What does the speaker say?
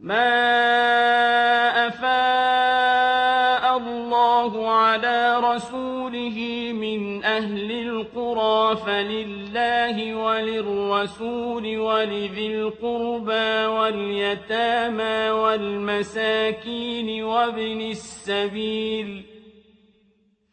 مَا أَفَاءَ اللَّهُ عَلَىٰ رَسُولِهِ مِنْ أَهْلِ الْقُرَىٰ فَلِلَّهِ وَلِلرَّسُولِ وَلِذِي الْقُرْبَىٰ وَالْيَتَامَىٰ وَالْمَسَاكِينِ وَابْنِ السَّبِيلِ